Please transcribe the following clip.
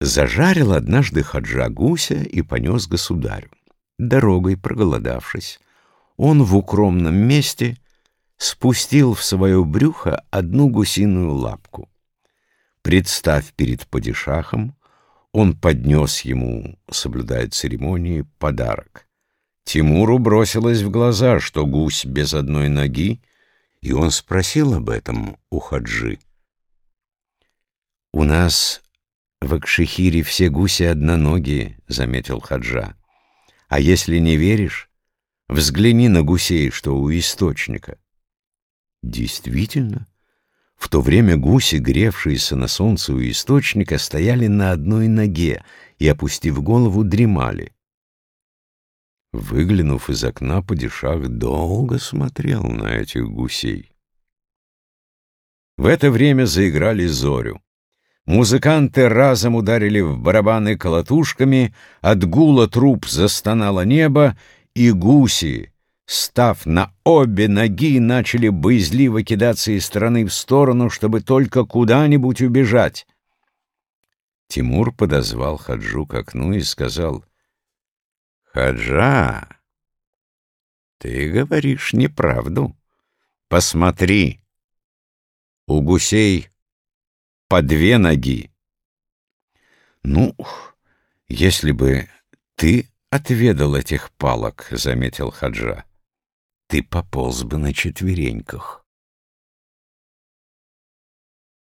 Зажарил однажды хаджа гуся и понес государю. Дорогой проголодавшись, он в укромном месте спустил в свое брюхо одну гусиную лапку. Представь перед падишахом, он поднес ему, соблюдая церемонии, подарок. Тимуру бросилось в глаза, что гусь без одной ноги, и он спросил об этом у хаджи. «У нас в Акшихире все гуси одноногие», — заметил хаджа. «А если не веришь, взгляни на гусей, что у источника». Действительно, в то время гуси, гревшиеся на солнце у источника, стояли на одной ноге и, опустив голову, дремали. Выглянув из окна, падишах долго смотрел на этих гусей. В это время заиграли зорю. Музыканты разом ударили в барабаны колотушками, от гула труп застонало небо, и гуси, став на обе ноги, начали боязливо кидаться из стороны в сторону, чтобы только куда-нибудь убежать. Тимур подозвал Хаджу к окну и сказал, «Хаджа, ты говоришь неправду. Посмотри, у гусей по две ноги». «Ну, если бы ты отведал этих палок», — заметил Хаджа, — «ты пополз бы на четвереньках».